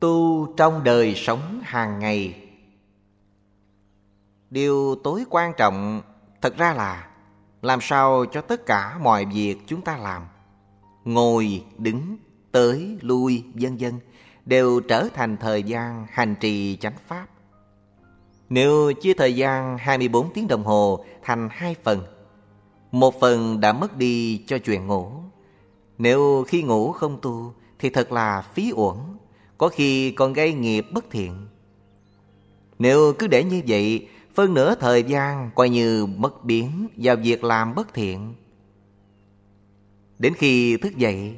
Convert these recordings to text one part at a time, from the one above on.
tu trong đời sống hàng ngày. Điều tối quan trọng thật ra là làm sao cho tất cả mọi việc chúng ta làm, ngồi, đứng, tới, lui, vân vân, đều trở thành thời gian hành trì chánh pháp. Nếu chia thời gian 24 tiếng đồng hồ thành hai phần, một phần đã mất đi cho chuyện ngủ. Nếu khi ngủ không tu thì thật là phí uổng có khi còn gây nghiệp bất thiện nếu cứ để như vậy phân nửa thời gian coi như mất biến vào việc làm bất thiện. Đến khi thức dậy,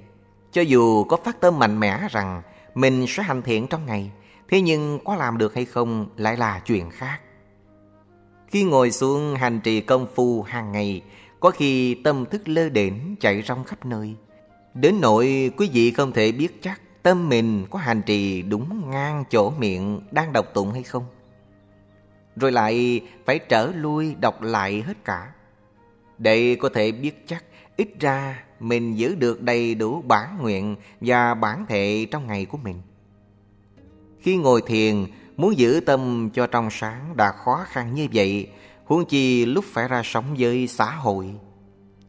cho dù có phát tâm mạnh mẽ rằng mình sẽ hành thiện trong ngày, thế nhưng có làm được hay không lại là chuyện khác. Khi ngồi xuống hành trì công phu hàng ngày, có khi tâm thức lơ đễnh chạy rong khắp nơi. Đến nỗi quý vị không thể biết chắc tâm mình có hành trì đúng ngang chỗ miệng đang đọc tụng hay không. Rồi lại phải trở lui đọc lại hết cả. Để có thể biết chắc, Ít ra mình giữ được đầy đủ bản nguyện Và bản thệ trong ngày của mình. Khi ngồi thiền, Muốn giữ tâm cho trong sáng đã khó khăn như vậy, Huống chi lúc phải ra sống với xã hội.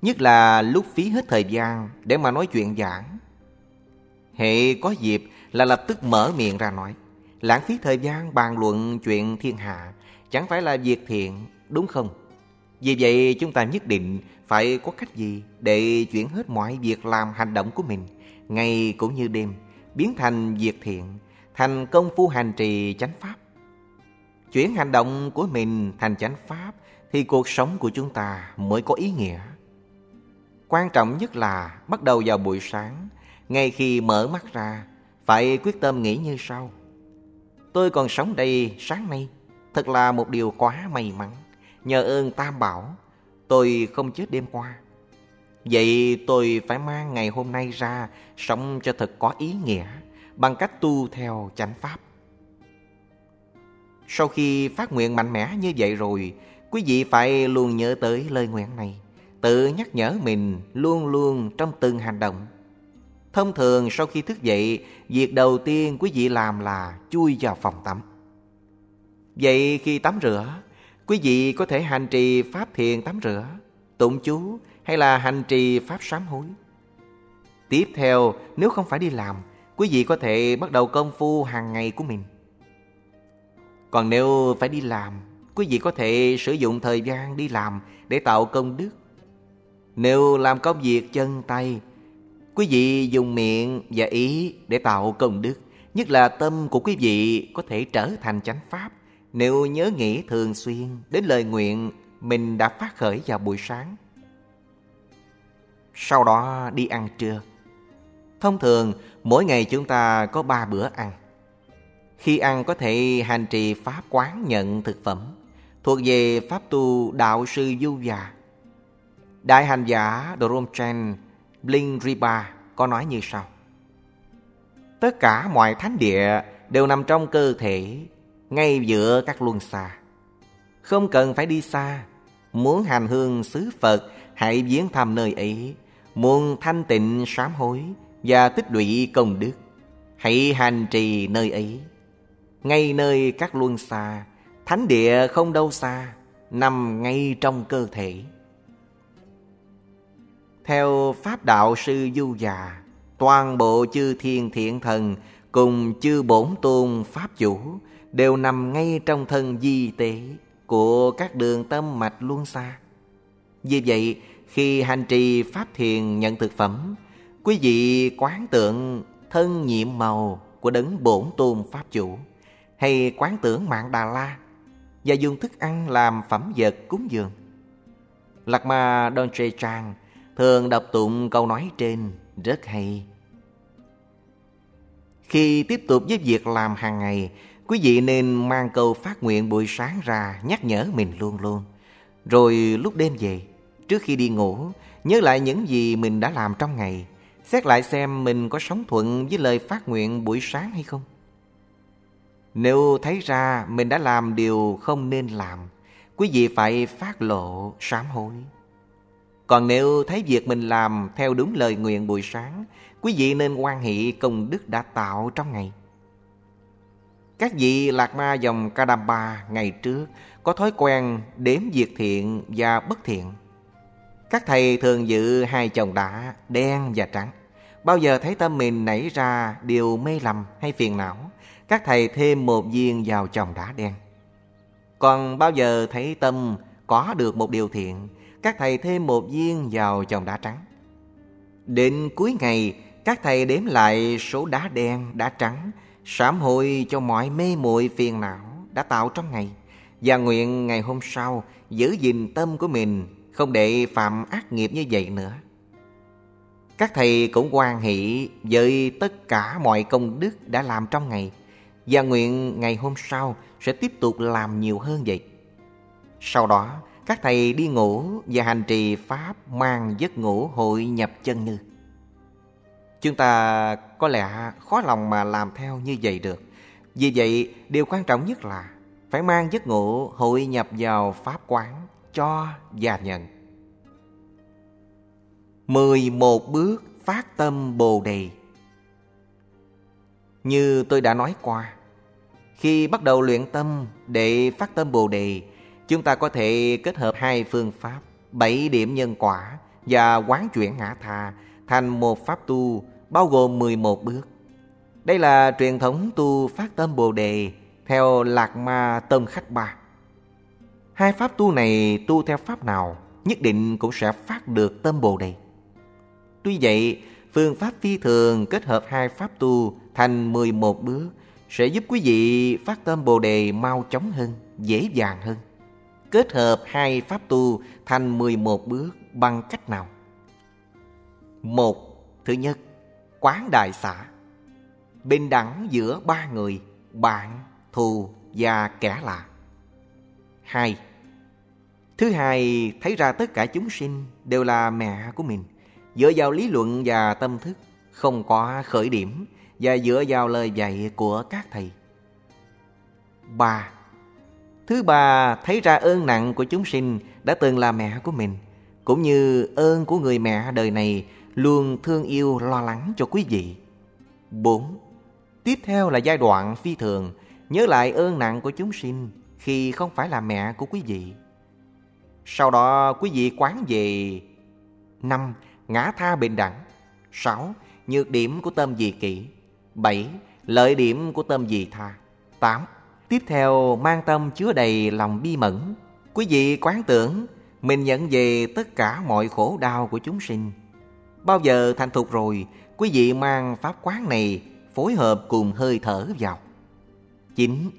Nhất là lúc phí hết thời gian Để mà nói chuyện giảng. Hệ có dịp là lập tức mở miệng ra nói Lãng phí thời gian bàn luận chuyện thiên hạ Chẳng phải là việc thiện, đúng không? Vì vậy chúng ta nhất định phải có cách gì để chuyển hết mọi việc làm hành động của mình, ngày cũng như đêm, biến thành việc thiện, thành công phu hành trì chánh pháp. Chuyển hành động của mình thành chánh pháp thì cuộc sống của chúng ta mới có ý nghĩa. Quan trọng nhất là bắt đầu vào buổi sáng, ngay khi mở mắt ra, phải quyết tâm nghĩ như sau. Tôi còn sống đây sáng nay, Thật là một điều quá may mắn. Nhờ ơn Tam Bảo Tôi không chết đêm qua. Vậy tôi phải mang ngày hôm nay ra Sống cho thật có ý nghĩa Bằng cách tu theo chánh pháp. Sau khi phát nguyện mạnh mẽ như vậy rồi Quý vị phải luôn nhớ tới lời nguyện này. Tự nhắc nhở mình luôn luôn trong từng hành động. Thông thường sau khi thức dậy Việc đầu tiên quý vị làm là chui vào phòng tắm Vậy khi tắm rửa, quý vị có thể hành trì pháp thiền tắm rửa, tụng chú hay là hành trì pháp sám hối. Tiếp theo, nếu không phải đi làm, quý vị có thể bắt đầu công phu hàng ngày của mình. Còn nếu phải đi làm, quý vị có thể sử dụng thời gian đi làm để tạo công đức. Nếu làm công việc chân tay, quý vị dùng miệng và ý để tạo công đức, nhất là tâm của quý vị có thể trở thành chánh pháp nếu nhớ nghĩ thường xuyên đến lời nguyện mình đã phát khởi vào buổi sáng. Sau đó đi ăn trưa. Thông thường, mỗi ngày chúng ta có ba bữa ăn. Khi ăn có thể hành trì pháp quán nhận thực phẩm, thuộc về pháp tu đạo sư du già. Đại hành giả Dromchen Bling Riba có nói như sau. Tất cả mọi thánh địa đều nằm trong cơ thể ngay giữa các luân xa. Không cần phải đi xa, muốn hành hương xứ Phật, hãy viếng thăm nơi ấy, muốn thanh tịnh sám hối và tích lũy công đức, hãy hành trì nơi ấy. Ngay nơi các luân xa, thánh địa không đâu xa, nằm ngay trong cơ thể. Theo Pháp Đạo Sư Du Già, toàn bộ chư thiên thiện thần cùng chư bổn tôn Pháp chủ đều nằm ngay trong thân di tế của các đường tâm mạch luân xa. Vì vậy, khi hành trì pháp thiền nhận thực phẩm, quý vị quán tượng thân nhiệm màu của đấng bổn tôn pháp chủ hay quán tưởng mạng Đà La và dùng thức ăn làm phẩm vật cúng dường. Lạc Ma Don Trê Trang thường đọc tụng câu nói trên rất hay. Khi tiếp tục với việc làm hàng ngày, Quý vị nên mang câu phát nguyện buổi sáng ra nhắc nhở mình luôn luôn. Rồi lúc đêm về, trước khi đi ngủ, nhớ lại những gì mình đã làm trong ngày. Xét lại xem mình có sống thuận với lời phát nguyện buổi sáng hay không. Nếu thấy ra mình đã làm điều không nên làm, quý vị phải phát lộ sám hối. Còn nếu thấy việc mình làm theo đúng lời nguyện buổi sáng, quý vị nên quan hệ công đức đã tạo trong ngày. Các vị lạc ma dòng Kadamba ngày trước có thói quen đếm việc thiện và bất thiện. Các thầy thường giữ hai chồng đá đen và trắng. Bao giờ thấy tâm mình nảy ra điều mê lầm hay phiền não, các thầy thêm một viên vào chồng đá đen. Còn bao giờ thấy tâm có được một điều thiện, các thầy thêm một viên vào chồng đá trắng. Đến cuối ngày, các thầy đếm lại số đá đen, đá trắng, sám hội cho mọi mê muội phiền não đã tạo trong ngày. Và nguyện ngày hôm sau giữ gìn tâm của mình không để phạm ác nghiệp như vậy nữa. Các thầy cũng quan hỷ với tất cả mọi công đức đã làm trong ngày và nguyện ngày hôm sau sẽ tiếp tục làm nhiều hơn vậy. Sau đó, các thầy đi ngủ và hành trì Pháp mang giấc ngủ hội nhập chân như. Chúng ta có lẽ khó lòng mà làm theo như vậy được. Vì vậy, điều quan trọng nhất là phải mang giấc ngủ hội nhập vào Pháp quán, cho và nhận. 11 bước phát tâm Bồ Đề Như tôi đã nói qua, khi bắt đầu luyện tâm để phát tâm Bồ Đề, chúng ta có thể kết hợp hai phương pháp, bảy điểm nhân quả và quán chuyển ngã tha thành một pháp tu bao gồm 11 bước. Đây là truyền thống tu phát tâm Bồ Đề theo Lạc Ma Tâm Khách Ba. Hai pháp tu này tu theo pháp nào nhất định cũng sẽ phát được tâm Bồ Đề. Tuy vậy, phương pháp phi thường kết hợp hai pháp tu thành 11 bước sẽ giúp quý vị phát tâm Bồ Đề mau chóng hơn, dễ dàng hơn. Kết hợp hai pháp tu thành 11 bước bằng cách nào? Một, thứ nhất, quán đại xã. Bình đẳng giữa ba người, bạn, thù và kẻ lạ. Hai, thứ hai, thấy ra tất cả chúng sinh đều là mẹ của mình. Dựa vào lý luận và tâm thức, không có khởi điểm và dựa vào lời dạy của các thầy. Ba, Thứ ba, thấy ra ơn nặng của chúng sinh đã từng là mẹ của mình, cũng như ơn của người mẹ đời này luôn thương yêu lo lắng cho quý vị. 4. Tiếp theo là giai đoạn phi thường, nhớ lại ơn nặng của chúng sinh khi không phải là mẹ của quý vị. Sau đó quý vị quán về 5. Ngã tha bình đẳng 6. Nhược điểm của tâm dị kỷ 7. Lợi điểm của tâm dị tha 8. Tiếp theo mang tâm chứa đầy lòng bi mẫn Quý vị quán tưởng Mình nhận về tất cả mọi khổ đau của chúng sinh Bao giờ thành thục rồi Quý vị mang pháp quán này Phối hợp cùng hơi thở vào 9.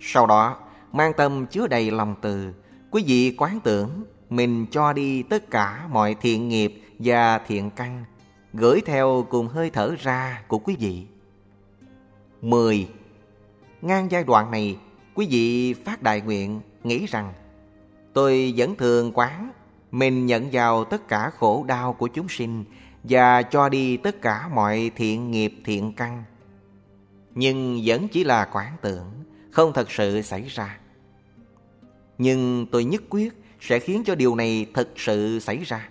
Sau đó mang tâm chứa đầy lòng từ Quý vị quán tưởng Mình cho đi tất cả mọi thiện nghiệp và thiện căn Gửi theo cùng hơi thở ra của quý vị 10. Ngang giai đoạn này, quý vị phát đại nguyện nghĩ rằng tôi vẫn thường quán mình nhận vào tất cả khổ đau của chúng sinh và cho đi tất cả mọi thiện nghiệp thiện căn. Nhưng vẫn chỉ là quán tưởng, không thật sự xảy ra. Nhưng tôi nhất quyết sẽ khiến cho điều này thật sự xảy ra.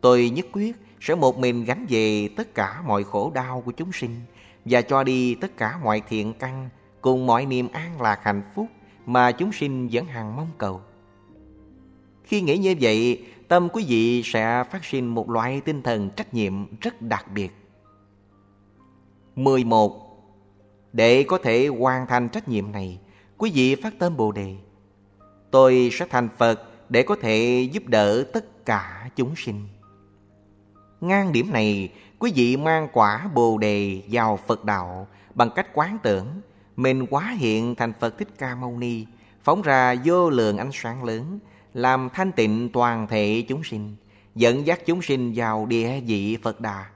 Tôi nhất quyết sẽ một mình gánh về tất cả mọi khổ đau của chúng sinh và cho đi tất cả mọi thiện căn cùng mọi niềm an lạc hạnh phúc mà chúng sinh vẫn hằng mong cầu. Khi nghĩ như vậy, tâm quý vị sẽ phát sinh một loại tinh thần trách nhiệm rất đặc biệt. 11. Để có thể hoàn thành trách nhiệm này, quý vị phát tâm Bồ Đề. Tôi sẽ thành Phật để có thể giúp đỡ tất cả chúng sinh. Ngang điểm này, quý vị mang quả Bồ Đề vào Phật Đạo bằng cách quán tưởng, mình quá hiện thành Phật Thích Ca Mâu Ni, phóng ra vô lượng ánh sáng lớn, làm thanh tịnh toàn thể chúng sinh, dẫn dắt chúng sinh vào địa vị Phật Đà.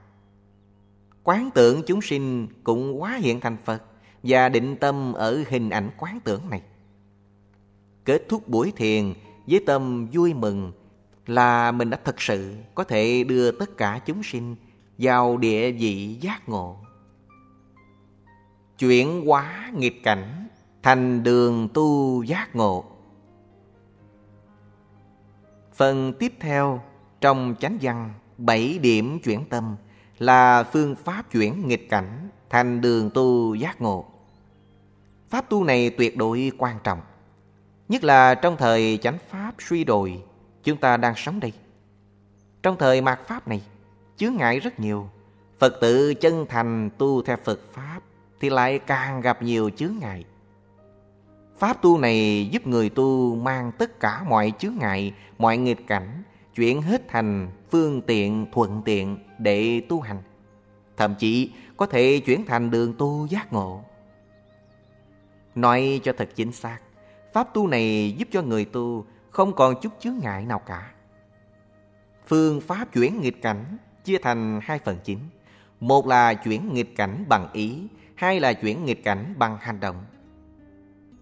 Quán tưởng chúng sinh cũng quá hiện thành Phật và định tâm ở hình ảnh quán tưởng này. Kết thúc buổi thiền với tâm vui mừng là mình đã thực sự có thể đưa tất cả chúng sinh vào địa vị giác ngộ. Chuyển hóa nghịch cảnh thành đường tu giác ngộ. Phần tiếp theo trong chánh văn bảy điểm chuyển tâm là phương pháp chuyển nghịch cảnh thành đường tu giác ngộ. Pháp tu này tuyệt đối quan trọng. Nhất là trong thời chánh Pháp suy đồi, chúng ta đang sống đây. Trong thời mạt Pháp này, chướng ngại rất nhiều. Phật tử chân thành tu theo Phật Pháp thì lại càng gặp nhiều chướng ngại. Pháp tu này giúp người tu mang tất cả mọi chướng ngại, mọi nghịch cảnh, chuyển hết thành phương tiện thuận tiện để tu hành. Thậm chí có thể chuyển thành đường tu giác ngộ. Nói cho thật chính xác, pháp tu này giúp cho người tu không còn chút chướng ngại nào cả. Phương pháp chuyển nghịch cảnh chia thành hai phần chính. Một là chuyển nghịch cảnh bằng ý, hai là chuyển nghịch cảnh bằng hành động.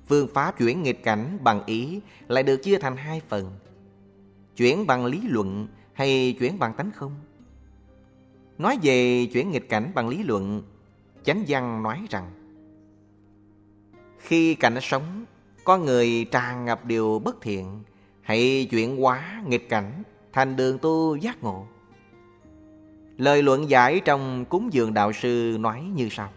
Phương pháp chuyển nghịch cảnh bằng ý lại được chia thành hai phần. Chuyển bằng lý luận hay chuyển bằng tánh không? Nói về chuyển nghịch cảnh bằng lý luận, Chánh văn nói rằng Khi cảnh sống, con người tràn ngập điều bất thiện, hãy chuyển hóa nghịch cảnh thành đường tu giác ngộ. Lời luận giải trong cúng dường đạo sư nói như sau.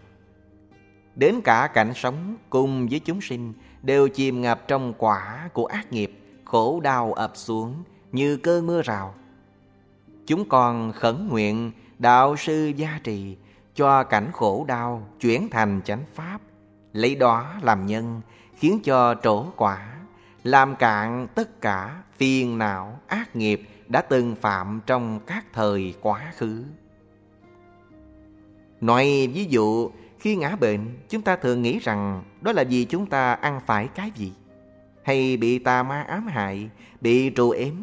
Đến cả cảnh sống cùng với chúng sinh đều chìm ngập trong quả của ác nghiệp, khổ đau ập xuống như cơn mưa rào. Chúng còn khẩn nguyện đạo sư gia trì cho cảnh khổ đau chuyển thành chánh pháp, lấy đó làm nhân, khiến cho trổ quả, làm cạn tất cả phiền não ác nghiệp đã từng phạm trong các thời quá khứ. Nói ví dụ, khi ngã bệnh, chúng ta thường nghĩ rằng đó là vì chúng ta ăn phải cái gì? Hay bị tà ma ám hại, bị trù ếm?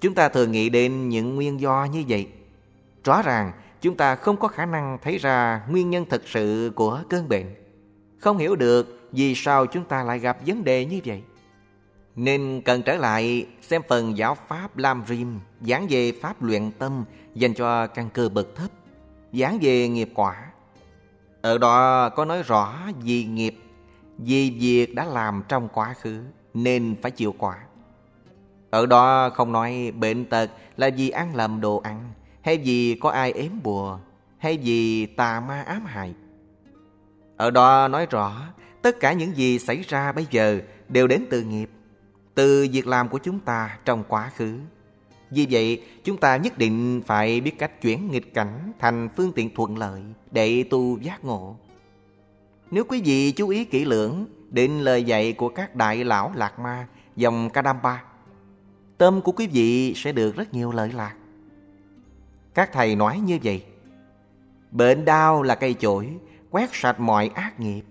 Chúng ta thường nghĩ đến những nguyên do như vậy. Rõ ràng, chúng ta không có khả năng thấy ra nguyên nhân thực sự của cơn bệnh. Không hiểu được vì sao chúng ta lại gặp vấn đề như vậy. Nên cần trở lại xem phần giáo pháp Lam Rim giảng về pháp luyện tâm dành cho căn cơ bậc thấp, giảng về nghiệp quả. Ở đó có nói rõ vì nghiệp, vì việc đã làm trong quá khứ nên phải chịu quả. Ở đó không nói bệnh tật là vì ăn lầm đồ ăn, hay vì có ai ếm bùa, hay vì tà ma ám hại. Ở đó nói rõ tất cả những gì xảy ra bây giờ đều đến từ nghiệp từ việc làm của chúng ta trong quá khứ. Vì vậy, chúng ta nhất định phải biết cách chuyển nghịch cảnh thành phương tiện thuận lợi để tu giác ngộ. Nếu quý vị chú ý kỹ lưỡng đến lời dạy của các đại lão Lạc Ma dòng Kadamba, tâm của quý vị sẽ được rất nhiều lợi lạc. Các thầy nói như vậy. Bệnh đau là cây chổi, quét sạch mọi ác nghiệp.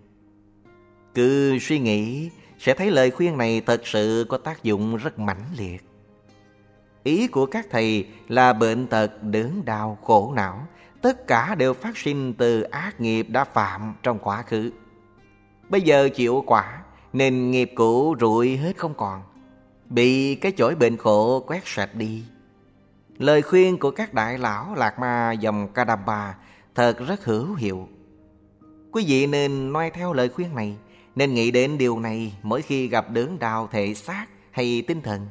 Cứ suy nghĩ sẽ thấy lời khuyên này thật sự có tác dụng rất mãnh liệt. Ý của các thầy là bệnh tật, đớn đau, khổ não, tất cả đều phát sinh từ ác nghiệp đã phạm trong quá khứ. Bây giờ chịu quả, nên nghiệp cũ rụi hết không còn, bị cái chổi bệnh khổ quét sạch đi. Lời khuyên của các đại lão Lạc Ma dòng Kadamba thật rất hữu hiệu. Quý vị nên noi theo lời khuyên này nên nghĩ đến điều này mỗi khi gặp đớn đau thể xác hay tinh thần.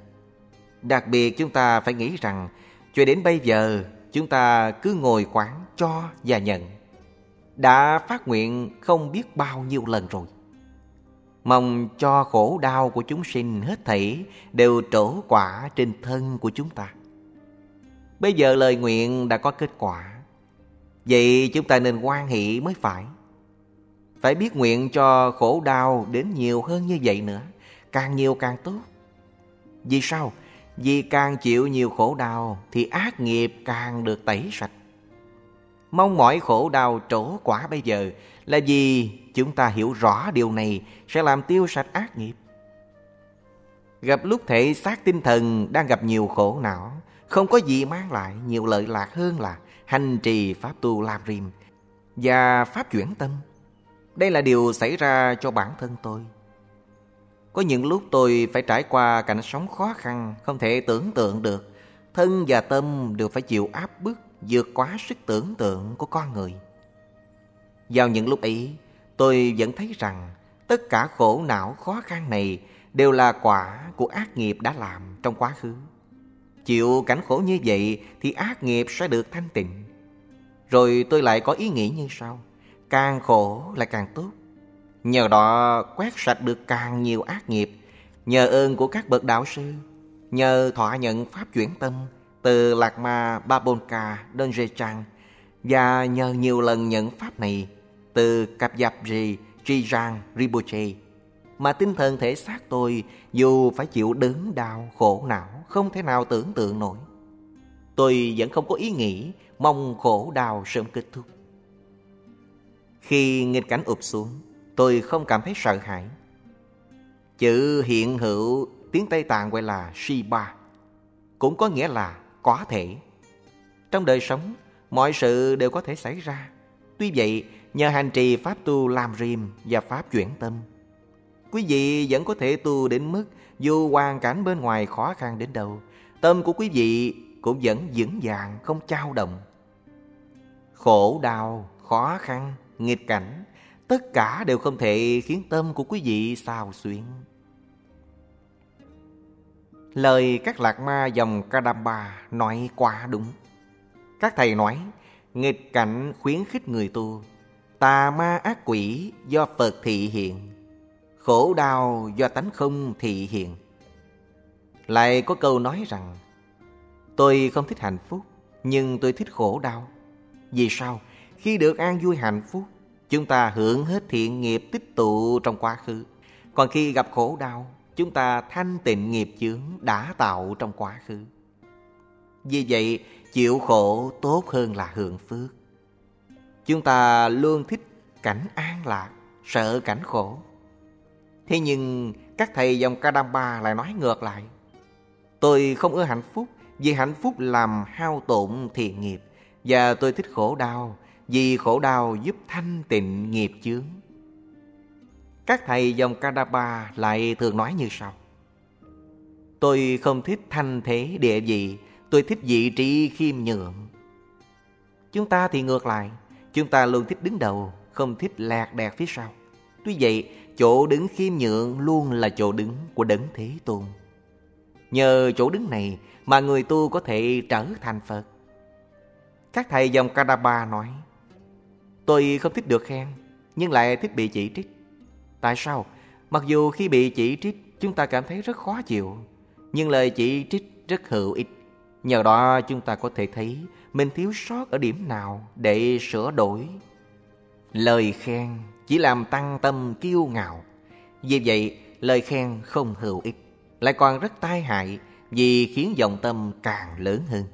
Đặc biệt chúng ta phải nghĩ rằng, cho đến bây giờ, chúng ta cứ ngồi quán cho và nhận. Đã phát nguyện không biết bao nhiêu lần rồi. Mong cho khổ đau của chúng sinh hết thảy đều trổ quả trên thân của chúng ta. Bây giờ lời nguyện đã có kết quả. Vậy chúng ta nên quan hỷ mới phải. Phải biết nguyện cho khổ đau đến nhiều hơn như vậy nữa, Càng nhiều càng tốt Vì sao? Vì càng chịu nhiều khổ đau Thì ác nghiệp càng được tẩy sạch. Mong mỏi khổ đau trổ quả bây giờ Là vì chúng ta hiểu rõ điều này Sẽ làm tiêu sạch ác nghiệp. Gặp lúc thể xác tinh thần đang gặp nhiều khổ não, Không có gì mang lại nhiều lợi lạc hơn là Hành trì Pháp tu làm rìm Và Pháp chuyển tâm. Đây là điều xảy ra cho bản thân tôi. Có những lúc tôi phải trải qua cảnh sống khó khăn, không thể tưởng tượng được. Thân và tâm đều phải chịu áp bức, vượt quá sức tưởng tượng của con người. Vào những lúc ấy, tôi vẫn thấy rằng tất cả khổ não khó khăn này đều là quả của ác nghiệp đã làm trong quá khứ. Chịu cảnh khổ như vậy thì ác nghiệp sẽ được thanh tịnh. Rồi tôi lại có ý nghĩ như sau càng khổ là càng tốt. Nhờ đó quét sạch được càng nhiều ác nghiệp. Nhờ ơn của các bậc đạo sư, Nhờ thọ nhận pháp chuyển tâm Từ Lạc Ma Babonka Đơn Trang, Và nhờ nhiều lần nhận pháp này Từ Cặp Dạp Rì Trijang Rinpoche, Mà tinh thần thể xác tôi Dù phải chịu đớn đau khổ não Không thể nào tưởng tượng nổi. Tôi vẫn không có ý nghĩ Mong khổ đau sớm kết thúc. Khi nghịch cảnh ụp xuống Tôi không cảm thấy sợ hãi. Chữ hiện hữu tiếng Tây Tạng gọi là Shiba Cũng có nghĩa là có thể. Trong đời sống Mọi sự đều có thể xảy ra. Tuy vậy nhờ hành trì Pháp tu làm riềm Và Pháp chuyển tâm Quý vị vẫn có thể tu đến mức Dù hoàn cảnh bên ngoài khó khăn đến đâu Tâm của quý vị cũng vẫn vững vàng không trao động. Khổ đau, khó khăn, nghịch cảnh Tất cả đều không thể khiến tâm của quý vị xao xuyến. Lời các lạc ma dòng Kadamba nói quá đúng. Các thầy nói, Nghịch cảnh khuyến khích người tu, Tà ma ác quỷ do Phật thị hiện, Khổ đau do tánh không thị hiện. Lại có câu nói rằng, Tôi không thích hạnh phúc, Nhưng tôi thích khổ đau. Vì sao? Khi được an vui hạnh phúc Chúng ta hưởng hết thiện nghiệp tích tụ trong quá khứ. Còn khi gặp khổ đau, Chúng ta thanh tịnh nghiệp chướng đã tạo trong quá khứ. Vì vậy, chịu khổ tốt hơn là hưởng phước. Chúng ta luôn thích cảnh an lạc, Sợ cảnh khổ. Thế nhưng, các thầy dòng Kadamba lại nói ngược lại. Tôi không ưa hạnh phúc Vì hạnh phúc làm hao tổn thiện nghiệp Và tôi thích khổ đau vì khổ đau giúp thanh tịnh nghiệp chướng. Các thầy dòng Kadapa lại thường nói như sau. Tôi không thích thanh thế địa vị, tôi thích vị trí khiêm nhượng. Chúng ta thì ngược lại, chúng ta luôn thích đứng đầu, không thích lạc đẹt phía sau. Tuy vậy, chỗ đứng khiêm nhượng luôn là chỗ đứng của đấng Thế Tôn. Nhờ chỗ đứng này mà người tu có thể trở thành Phật. Các thầy dòng Kadapa nói, Tôi không thích được khen, nhưng lại thích bị chỉ trích. Tại sao? Mặc dù khi bị chỉ trích, chúng ta cảm thấy rất khó chịu, nhưng lời chỉ trích rất hữu ích. Nhờ đó chúng ta có thể thấy mình thiếu sót ở điểm nào để sửa đổi. Lời khen chỉ làm tăng tâm kiêu ngạo. Vì vậy, lời khen không hữu ích, lại còn rất tai hại vì khiến dòng tâm càng lớn hơn.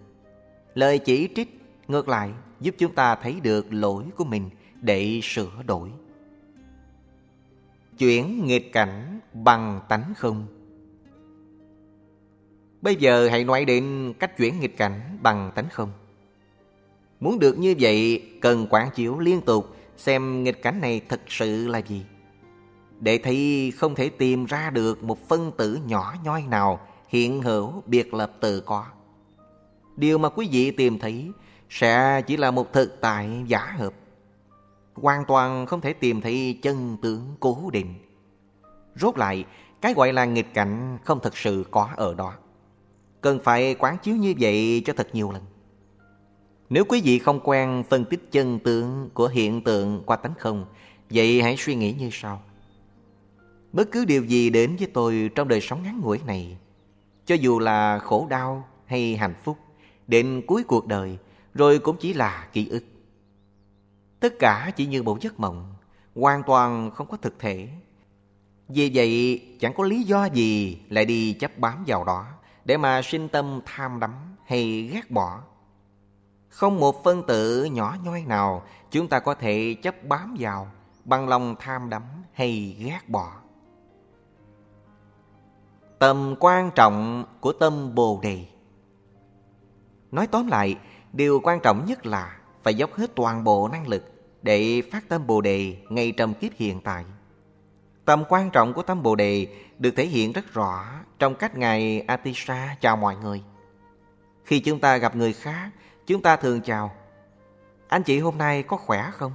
Lời chỉ trích ngược lại giúp chúng ta thấy được lỗi của mình để sửa đổi. Chuyển nghịch cảnh bằng tánh không Bây giờ hãy nói đến cách chuyển nghịch cảnh bằng tánh không. Muốn được như vậy, cần quán chiếu liên tục xem nghịch cảnh này thực sự là gì. Để thấy không thể tìm ra được một phân tử nhỏ nhoi nào hiện hữu biệt lập tự có. Điều mà quý vị tìm thấy sẽ chỉ là một thực tại giả hợp. Hoàn toàn không thể tìm thấy chân tướng cố định. Rốt lại, cái gọi là nghịch cảnh không thực sự có ở đó. Cần phải quán chiếu như vậy cho thật nhiều lần. Nếu quý vị không quen phân tích chân tướng của hiện tượng qua tánh không, vậy hãy suy nghĩ như sau. Bất cứ điều gì đến với tôi trong đời sống ngắn ngủi này, cho dù là khổ đau hay hạnh phúc, đến cuối cuộc đời rồi cũng chỉ là ký ức. Tất cả chỉ như một giấc mộng, hoàn toàn không có thực thể. Vì vậy, chẳng có lý do gì lại đi chấp bám vào đó để mà sinh tâm tham đắm hay ghét bỏ. Không một phân tử nhỏ nhoi nào chúng ta có thể chấp bám vào bằng lòng tham đắm hay ghét bỏ. Tầm quan trọng của tâm Bồ Đề Nói tóm lại, Điều quan trọng nhất là phải dốc hết toàn bộ năng lực để phát tâm Bồ Đề ngay trong kiếp hiện tại. Tầm quan trọng của tâm Bồ Đề được thể hiện rất rõ trong cách Ngài Atisha chào mọi người. Khi chúng ta gặp người khác, chúng ta thường chào Anh chị hôm nay có khỏe không?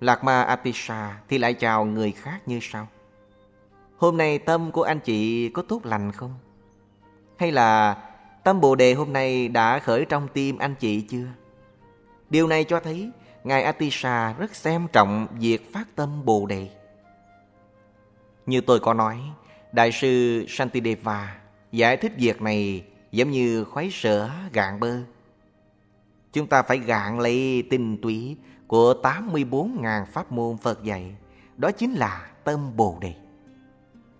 Lạc Ma Atisha thì lại chào người khác như sau Hôm nay tâm của anh chị có tốt lành không? Hay là Tâm Bồ Đề hôm nay đã khởi trong tim anh chị chưa? Điều này cho thấy Ngài Atisha rất xem trọng việc phát tâm Bồ Đề. Như tôi có nói, Đại sư Shantideva giải thích việc này giống như khoái sữa gạn bơ. Chúng ta phải gạn lấy tinh túy của 84.000 pháp môn Phật dạy. Đó chính là tâm Bồ Đề.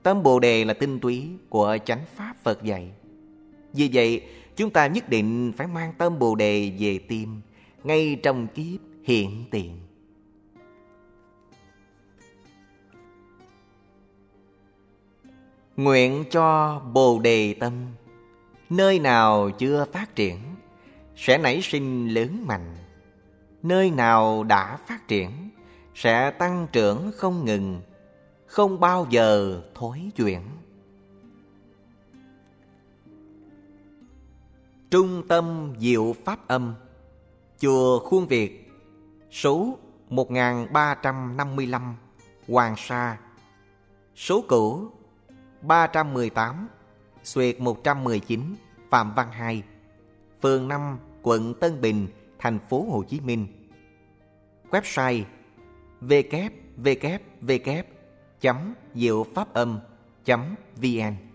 Tâm Bồ Đề là tinh túy của chánh pháp Phật dạy. Vì vậy, chúng ta nhất định phải mang tâm Bồ Đề về tim ngay trong kiếp hiện tiền. Nguyện cho Bồ Đề tâm Nơi nào chưa phát triển Sẽ nảy sinh lớn mạnh Nơi nào đã phát triển Sẽ tăng trưởng không ngừng Không bao giờ thối chuyển Trung tâm Diệu Pháp Âm, Chùa Khuôn Việt, Số 1355 Hoàng Sa. Số cũ 318 Xuyệt 119 Phạm Văn Hai, Phường 5 Quận Tân Bình, Thành phố Hồ Chí Minh. Website www.diệu pháp âm.vn